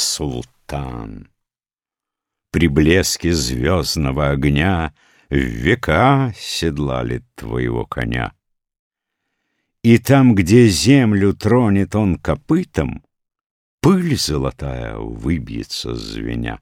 султан. При блеске звездного огня В века седлали твоего коня. И там, где землю тронет он копытом, Пыль золотая выбьется звеня.